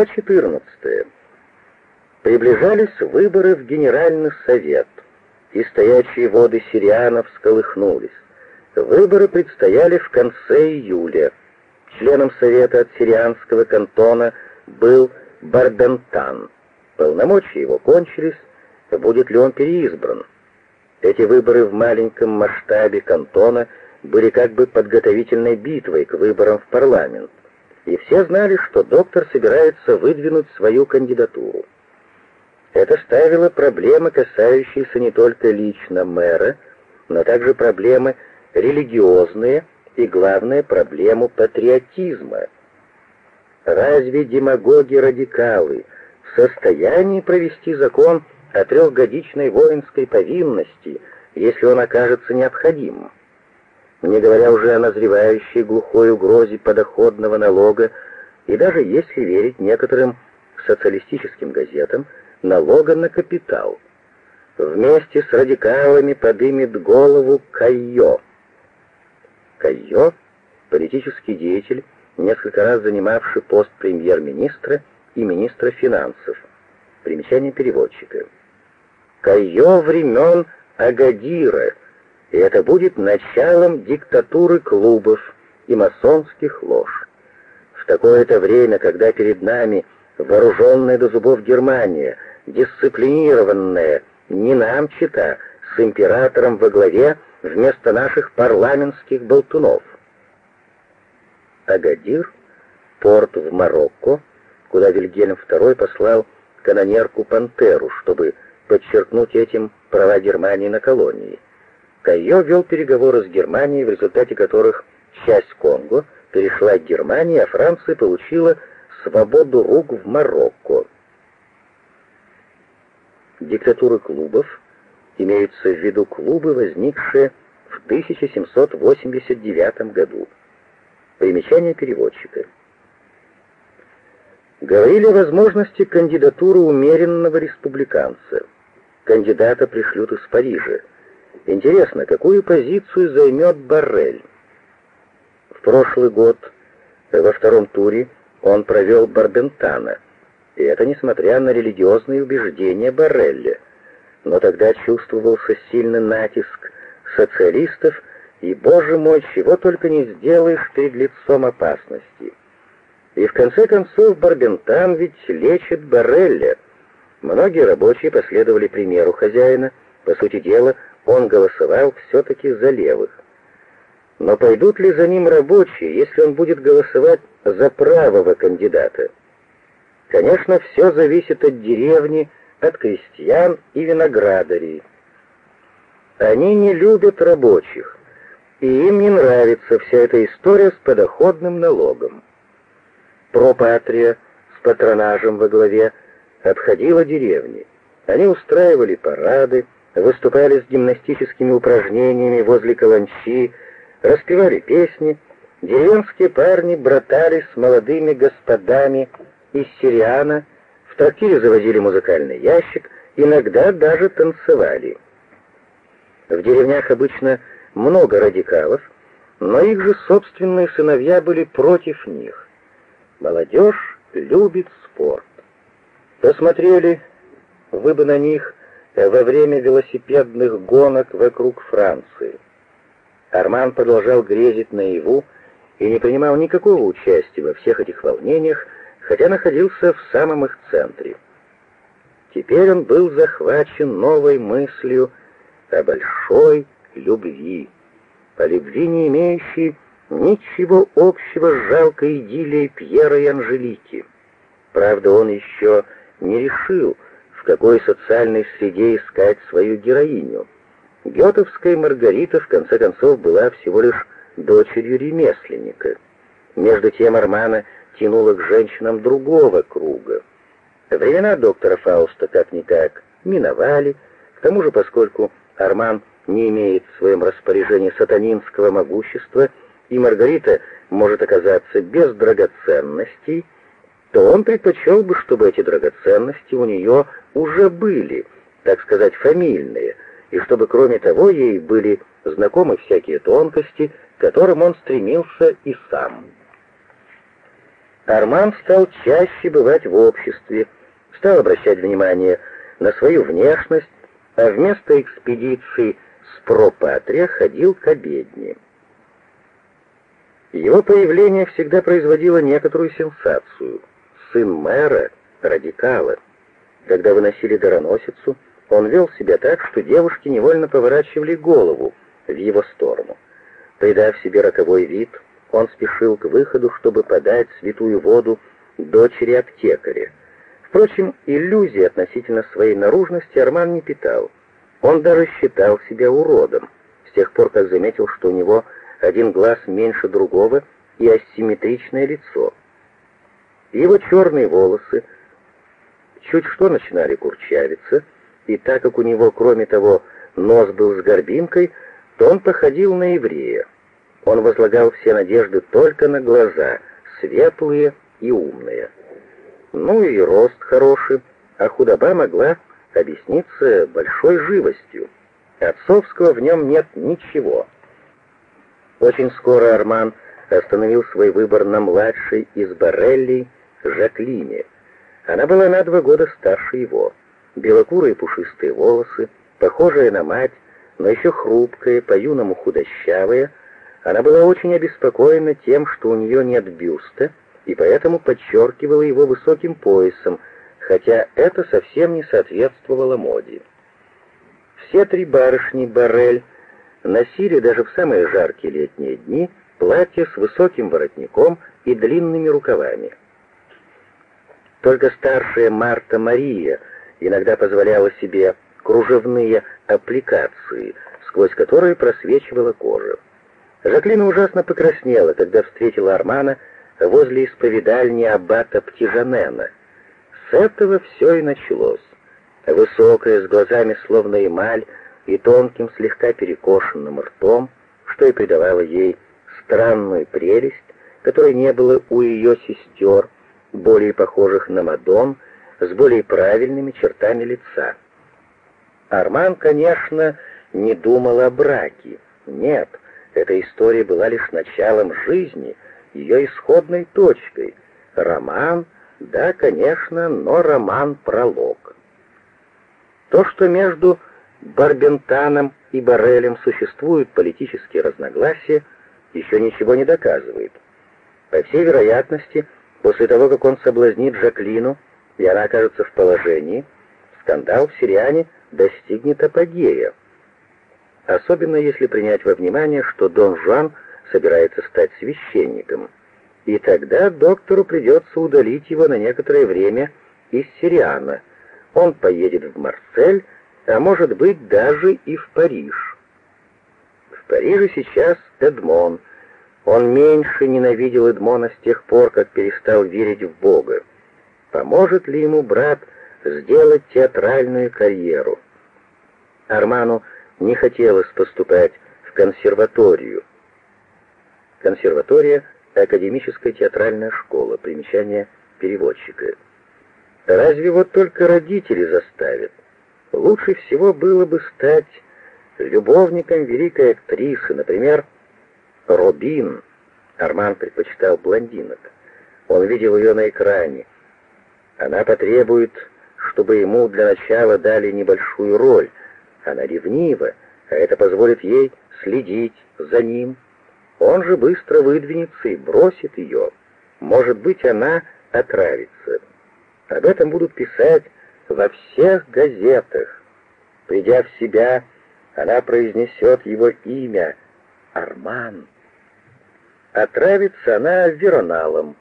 Глава 14. Приближались выборы в Генеральный совет, и стоячие воды сирианов всколыхнулись. Выборы предстояли в конце июля. Членом совета от сирианского кантона был Барбентан. Полномочия его кончились, будет ли он переизбран. Эти выборы в маленьком масштабе кантона были как бы подготовительной битвой к выборам в парламент, и все знали, что доктор собирается выдвинуть свою кандидатуру. Это ставило проблемы, касающиеся не только лично мэра, но также проблемы религиозные и, главное, проблему патриотизма. Разве демагоги-радикалы в состоянии провести закон о трехгодичной воинской повинности, если он окажется необходимым? Не говоря уже о назревающей глухой угрозе подоходного налога и даже если верить некоторым социалистическим газетам, налога на капитал. Вместе с радикалами подымет голову Кайо. Кайо — политический деятель, несколько раз занимавший пост премьер-министра и министра финансов. Примечание переводчика. Кайо времен Агадира, и это будет началом диктатуры клубов и масонских лож. В такое-то время, когда перед нами вооруженная до зубов Германия — дисциплинированная, не нам чита, с императором во главе вместо наших парламентских болтунов. Агадир, порт в Марокко, куда Вильгельм II послал канонерку Пантеру, чтобы подчеркнуть этим права Германии на колонии. Кайо вел переговоры с Германией, в результате которых часть Конго перешла к Германии, а Франция получила свободу рук в Марокко диктатуры клубов имеются в виду клубы, возникшие в 1789 году. Примечание переводчика. Говорили о возможности кандидатуры умеренного республиканца. Кандидата пришлют из Парижа. Интересно, какую позицию займет Баррель? В прошлый год, во втором туре, он провел Барбентана – и это несмотря на религиозные убеждения Баррелли. Но тогда чувствовался сильный натиск социалистов, и, боже мой, чего только не сделаешь перед лицом опасности. И в конце концов Барбентан ведь лечит Баррелли. Многие рабочие последовали примеру хозяина. По сути дела, он голосовал все-таки за левых. Но пойдут ли за ним рабочие, если он будет голосовать за правого кандидата? Конечно, все зависит от деревни, от крестьян и виноградарей. Они не любят рабочих, и им не нравится вся эта история с подоходным налогом. Пропатрия с патронажем во главе обходила деревни. Они устраивали парады, выступали с гимнастическими упражнениями возле каланчи, распевали песни, деревенские парни братались с молодыми господами из Сириана, в трактире заводили музыкальный ящик, иногда даже танцевали. В деревнях обычно много радикалов, но их же собственные сыновья были против них. Молодежь любит спорт. Посмотрели вы бы на них во время велосипедных гонок вокруг Франции. Арман продолжал грезить наяву и не принимал никакого участия во всех этих волнениях, хотя находился в самом их центре. Теперь он был захвачен новой мыслью о большой любви, о любви, не имеющей ничего общего с жалкой идиллией Пьера и Анжелики. Правда, он еще не решил, в какой социальной среде искать свою героиню. Гетовская Маргарита, в конце концов, была всего лишь дочерью ремесленника. Между тем Армана тянуло к женщинам другого круга. Времена доктора Фауста как-никак миновали, к тому же, поскольку Арман не имеет в своем распоряжении сатанинского могущества, и Маргарита может оказаться без драгоценностей, то он предпочел бы, чтобы эти драгоценности у нее уже были, так сказать, фамильные, и чтобы, кроме того, ей были знакомы всякие тонкости, к которым он стремился и сам. Арман стал чаще бывать в обществе, стал обращать внимание на свою внешность, а вместо экспедиции с Пропатрия ходил к обедне. Его появление всегда производило некоторую сенсацию. Сын мэра, радикала. Когда выносили дароносицу, он вел себя так, что девушки невольно поворачивали голову в его сторону. Придав себе роковой вид, он спешил к выходу, чтобы подать святую воду дочери аптекаря. Впрочем, иллюзий относительно своей наружности Арман не питал. Он даже считал себя уродом, с тех пор, как заметил, что у него один глаз меньше другого и асимметричное лицо. Его черные волосы чуть что начинали курчавиться, и так как у него, кроме того, нос был с горбинкой, то он походил на еврея. Он возлагал все надежды только на глаза, светлые и умные. Ну и рост хороший, а худоба могла объясниться большой живостью. Отцовского в нем нет ничего. Очень скоро Арман остановил свой выбор на младшей из Барелли, Жаклине. Она была на два года старше его. Белокурые пушистые волосы, похожая на мать, но еще хрупкая, по-юному худощавая, она была очень обеспокоена тем, что у нее нет бюста, и поэтому подчеркивала его высоким поясом, хотя это совсем не соответствовало моде. Все три барышни Барель носили даже в самые жаркие летние дни платья с высоким воротником и длинными рукавами. Только старшая Марта Мария иногда позволяла себе кружевные аппликации, сквозь которые просвечивала кожа. Жаклина ужасно покраснела, когда встретила Армана возле исповедальни аббата Птижанена. С этого все и началось. Высокая, с глазами словно эмаль и тонким, слегка перекошенным ртом, что и придавало ей странную прелесть, которой не было у ее сестер, более похожих на Мадон, с более правильными чертами лица. Арман, конечно, не думал о браке. Нет, эта история была лишь началом жизни, ее исходной точкой. Роман, да, конечно, но роман-пролог. То, что между Барбентаном и Барелем существуют политические разногласия, еще ничего не доказывает. По всей вероятности, после того, как он соблазнит Жаклину, и она окажется в положении, скандал в Сириане достигнет апогея особенно если принять во внимание, что Дон Жуан собирается стать священником. И тогда доктору придется удалить его на некоторое время из Сириана. Он поедет в Марсель, а может быть даже и в Париж. В Париже сейчас Эдмон. Он меньше ненавидел Эдмона с тех пор, как перестал верить в Бога. Поможет ли ему брат сделать театральную карьеру? Арману не хотелось поступать в консерваторию. Консерватория — академическая театральная школа, примечание переводчика. Разве вот только родители заставят? Лучше всего было бы стать любовником великой актрисы, например, Робин. Арман предпочитал блондинок. Он видел ее на экране. Она потребует, чтобы ему для начала дали небольшую роль, она ревнива, а это позволит ей следить за ним. Он же быстро выдвинется и бросит ее. Может быть, она отравится. Об этом будут писать во всех газетах. Придя в себя, она произнесет его имя — Арман. Отравится она вероналом.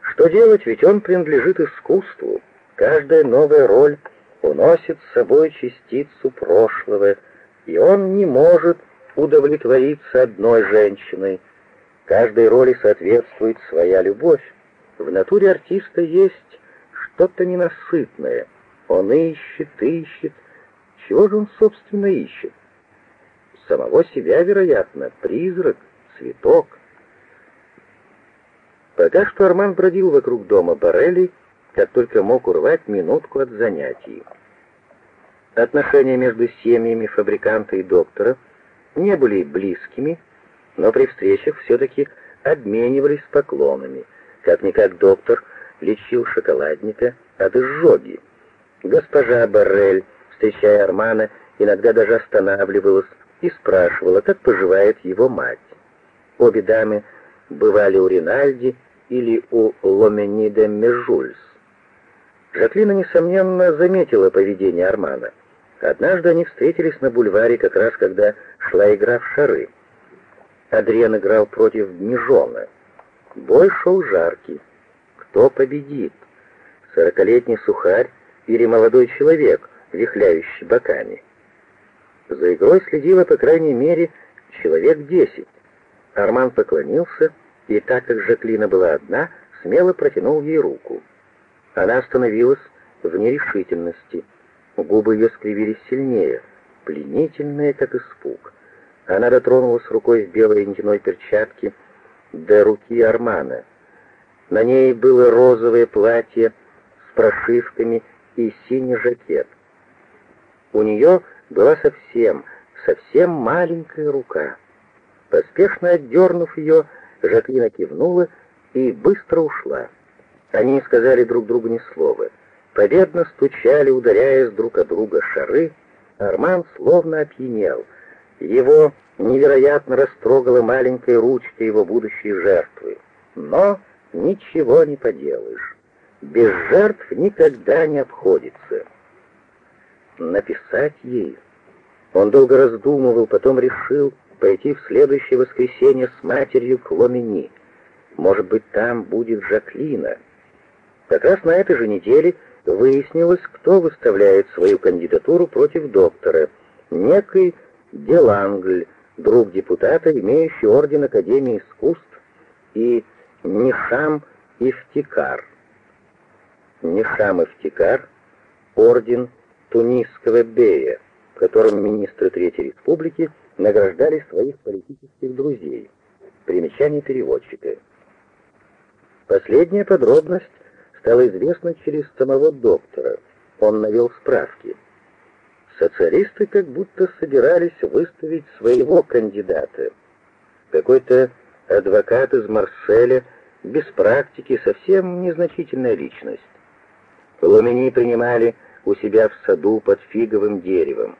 Что делать, ведь он принадлежит искусству. Каждая новая роль — уносит с собой частицу прошлого, и он не может удовлетвориться одной женщиной. Каждой роли соответствует своя любовь. В натуре артиста есть что-то ненасытное. Он ищет, ищет. Чего же он, собственно, ищет? Самого себя, вероятно, призрак, цветок. Пока что Арман бродил вокруг дома Барелли, как только мог урвать минутку от занятий. Отношения между семьями фабриканта и доктора не были близкими, но при встречах все-таки обменивались поклонами. Как-никак доктор лечил шоколадника от изжоги. Госпожа Баррель, встречая Армана, иногда даже останавливалась и спрашивала, как поживает его мать. Обе дамы бывали у Ринальди или у Ломенида Межульс. Жаклина, несомненно, заметила поведение Армана. Однажды они встретились на бульваре, как раз когда шла игра в шары. Адриан играл против Межона. Бой шел жаркий. Кто победит? Сорокалетний сухарь или молодой человек, вихляющий боками? За игрой следило, по крайней мере, человек десять. Арман поклонился, и так как Жаклина была одна, смело протянул ей руку. Она остановилась в нерешительности. Губы ее скривились сильнее, пленительные, как испуг. Она дотронулась рукой в белой нитяной перчатке до руки Армана. На ней было розовое платье с прошивками и синий жакет. У нее была совсем, совсем маленькая рука. Поспешно отдернув ее, Жаклина кивнула и быстро ушла. Они не сказали друг другу ни слова. Победно стучали, ударяясь друг о друга шары. Арман словно опьянел. Его невероятно растрогала маленькая ручка его будущей жертвы. Но ничего не поделаешь. Без жертв никогда не обходится. Написать ей. Он долго раздумывал, потом решил пойти в следующее воскресенье с матерью к Ломини. Может быть, там будет Жаклина. Как раз на этой же неделе выяснилось, кто выставляет свою кандидатуру против доктора. Некий Делангль, друг депутата, имеющий орден Академии искусств, и Нишам Ифтикар. Нишам Ифтикар — орден Тунисского бея, которым министры Третьей Республики награждали своих политических друзей. Примечание переводчика. Последняя подробность стало известно через самого доктора. Он навел справки. Социалисты как будто собирались выставить своего кандидата. Какой-то адвокат из Марселя, без практики, совсем незначительная личность. Ломини принимали у себя в саду под фиговым деревом.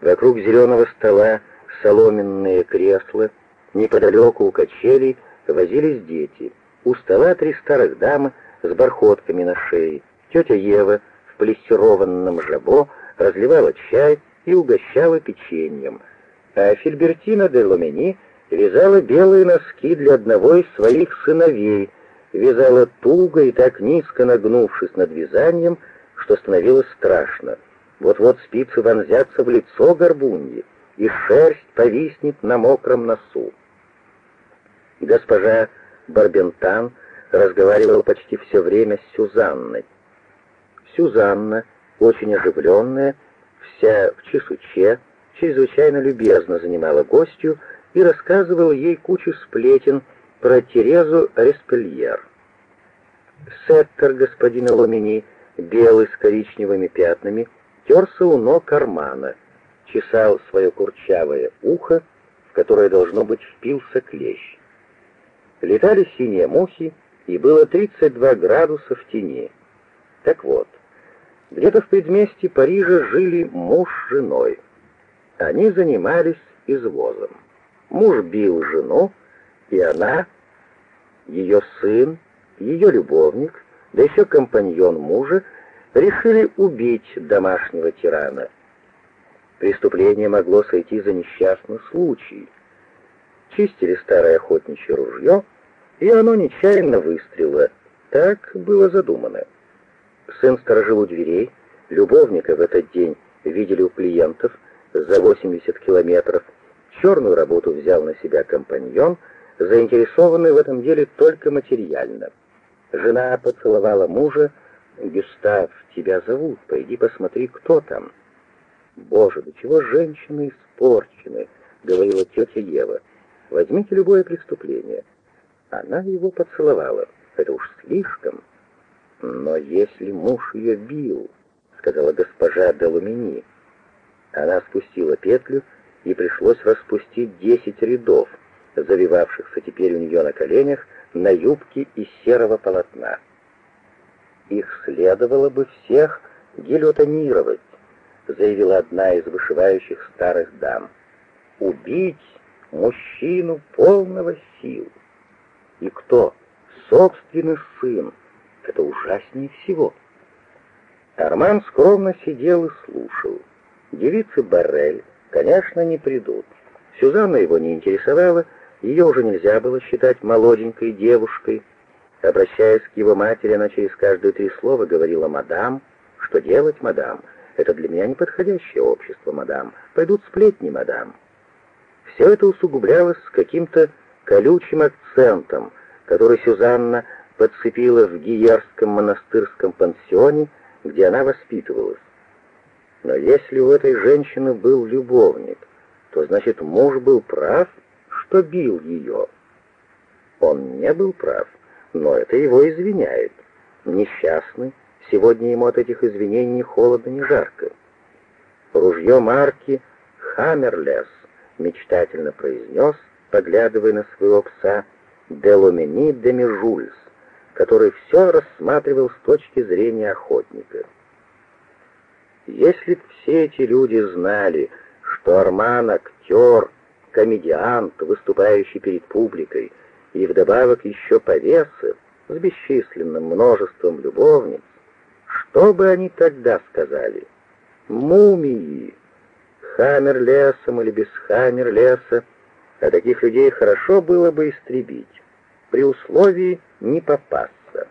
Вокруг зеленого стола соломенные кресла, неподалеку у качелей возились дети. У стола три старых дамы с бархотками на шее. Тетя Ева в плессированном жабо разливала чай и угощала печеньем, а Фильбертина де Ломени вязала белые носки для одного из своих сыновей, вязала туго и так низко нагнувшись над вязанием, что становилось страшно. Вот-вот спицы вонзятся в лицо горбуньи, и шерсть повиснет на мокром носу. Госпожа Барбентан разговаривал почти все время с Сюзанной. Сюзанна, очень оживленная, вся в чесуче, чрезвычайно любезно занимала гостью и рассказывала ей кучу сплетен про Терезу Респельер. Сеттер господина Ломини, белый с коричневыми пятнами, терся у ног кармана, чесал свое курчавое ухо, в которое, должно быть, впился клещ. Летали синие мухи, и было 32 градуса в тени. Так вот, где-то в предместье Парижа жили муж с женой. Они занимались извозом. Муж бил жену, и она, ее сын, ее любовник, да еще компаньон мужа, решили убить домашнего тирана. Преступление могло сойти за несчастный случай. Чистили старое охотничье ружье, и оно нечаянно выстрелило. Так было задумано. Сын сторожил у дверей, любовника в этот день видели у клиентов за 80 километров. Черную работу взял на себя компаньон, заинтересованный в этом деле только материально. Жена поцеловала мужа. «Гюстав, тебя зовут, пойди посмотри, кто там». «Боже, до чего женщины испорчены», — говорила тетя Ева. «Возьмите любое преступление. Она его поцеловала. Это уж слишком. Но если муж ее бил, сказала госпожа Делумини. Она спустила петлю, и пришлось распустить десять рядов, завивавшихся теперь у нее на коленях на юбке из серого полотна. Их следовало бы всех гильотинировать, заявила одна из вышивающих старых дам. Убить мужчину полного сил. И кто? Собственный сын. Это ужаснее всего. Арман скромно сидел и слушал. Девицы Баррель, конечно, не придут. Сюзанна его не интересовала, ее уже нельзя было считать молоденькой девушкой. Обращаясь к его матери, она через каждые три слова говорила «мадам». «Что делать, мадам? Это для меня неподходящее общество, мадам. Пойдут сплетни, мадам». Все это усугублялось каким-то колючим акцентом, который Сюзанна подцепила в Гиерском монастырском пансионе, где она воспитывалась. Но если у этой женщины был любовник, то значит муж был прав, что бил ее. Он не был прав, но это его извиняет. Несчастный, сегодня ему от этих извинений ни холодно, ни жарко. Ружье марки «Хаммерлес» мечтательно произнес, поглядывая на своего пса, «Деломени де Межульс», который все рассматривал с точки зрения охотника. Если все эти люди знали, что Арман — актер, комедиант, выступающий перед публикой, и вдобавок еще повесы с бесчисленным множеством любовниц, что бы они тогда сказали? Мумии! Хаммер лесом или без хаммер леса, а таких людей хорошо было бы истребить, при условии не попасться.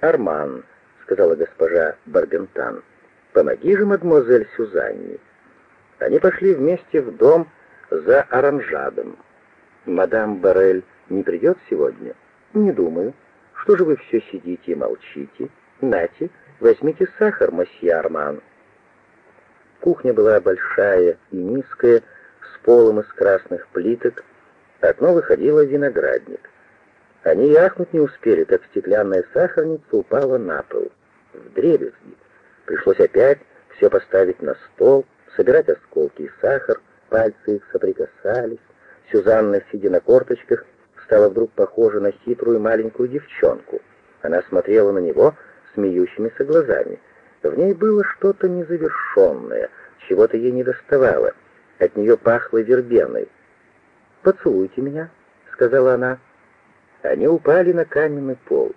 «Арман», — сказала госпожа Барбентан, — «помоги же мадемуазель Сюзанне». Они пошли вместе в дом за оранжадом. «Мадам Барель не придет сегодня?» «Не думаю. Что же вы все сидите и молчите? Нате, возьмите сахар, мосье Арман». Кухня была большая и низкая, с полом из красных плиток. Окно выходило в виноградник. Они яхнуть не успели, как стеклянная сахарница упала на пол. В дребезги. Пришлось опять все поставить на стол, собирать осколки и сахар, пальцы их соприкасались. Сюзанна, сидя на корточках, стала вдруг похожа на хитрую маленькую девчонку. Она смотрела на него смеющимися глазами. В ней было что-то незавершенное, чего-то ей не доставало. От нее пахло вербеной. «Поцелуйте меня», — сказала она. Они упали на каменный пол.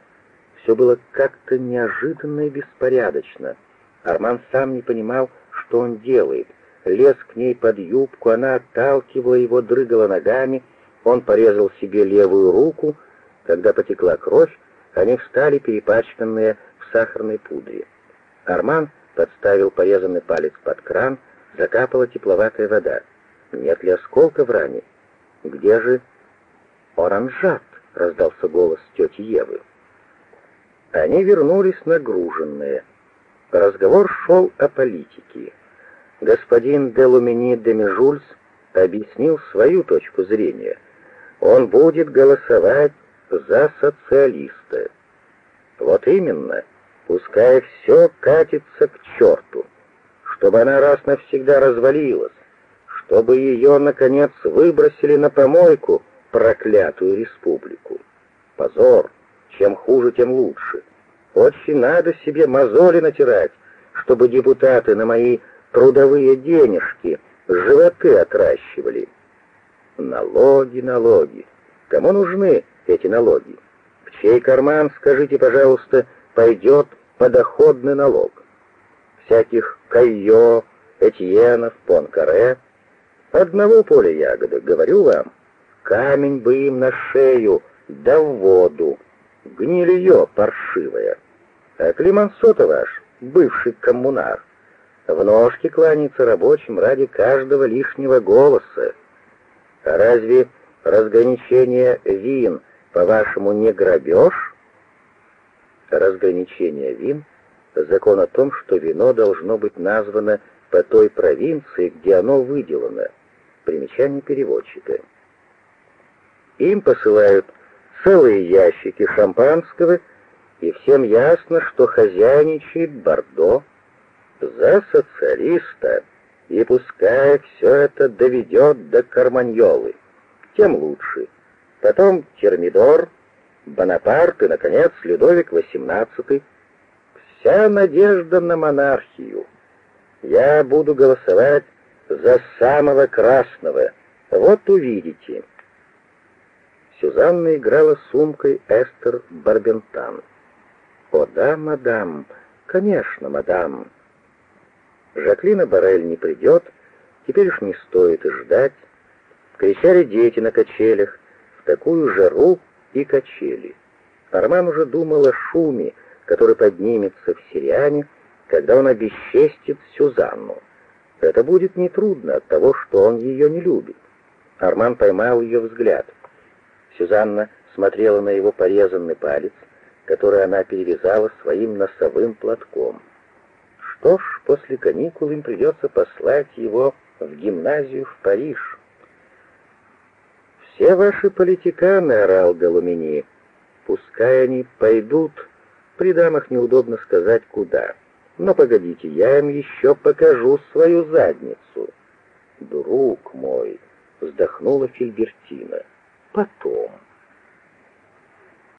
Все было как-то неожиданно и беспорядочно. Арман сам не понимал, что он делает. Лез к ней под юбку, она отталкивала его, дрыгала ногами. Он порезал себе левую руку. Когда потекла кровь, они встали, перепачканные сахарной пудре. Арман подставил порезанный палец под кран, закапала тепловатая вода. Нет ли осколка в ране? Где же оранжат? раздался голос тети Евы. Они вернулись нагруженные. Разговор шел о политике. Господин Делумини де Межульс объяснил свою точку зрения. Он будет голосовать за социалиста. Вот именно, пускай все катится к черту, чтобы она раз навсегда развалилась, чтобы ее, наконец, выбросили на помойку, проклятую республику. Позор! Чем хуже, тем лучше. Очень надо себе мозоли натирать, чтобы депутаты на мои трудовые денежки животы отращивали. Налоги, налоги. Кому нужны эти налоги? В чей карман, скажите, пожалуйста, пойдет подоходный налог? Всяких Кайо, Этьенов, Понкаре. Одного поля ягоды, говорю вам. Камень бы им на шею, да в воду. Гнилье паршивое. А Климансота ваш, бывший коммунар, в ножки кланяется рабочим ради каждого лишнего голоса. А разве разграничение вин, по-вашему, не грабеж? Разграничение вин — закон о том, что вино должно быть названо по той провинции, где оно выделано. Примечание переводчика. Им посылают целые ящики шампанского, и всем ясно, что хозяйничает Бордо за социалиста, и пускай все это доведет до Карманьолы, тем лучше. Потом Термидор, Бонапарт и, наконец, Людовик XVIII. Вся надежда на монархию. Я буду голосовать за самого красного. Вот увидите. Сюзанна играла сумкой Эстер Барбентан. «О да, мадам, конечно, мадам». Жаклина Барель не придет, теперь уж не стоит и ждать. Кричали дети на качелях, в такую жару и качели. Арман уже думал о шуме, который поднимется в Сириане, когда он обесчестит Сюзанну. Это будет нетрудно от того, что он ее не любит. Арман поймал ее взгляд. Сюзанна смотрела на его порезанный палец, который она перевязала своим носовым платком. Что ж, после каникул им придется послать его в гимназию в Париж. «Все ваши политиканы», — орал Галумини, — «пускай они пойдут, при дамах неудобно сказать, куда. Но погодите, я им еще покажу свою задницу». «Друг мой», — вздохнула Фильбертина, — «потом».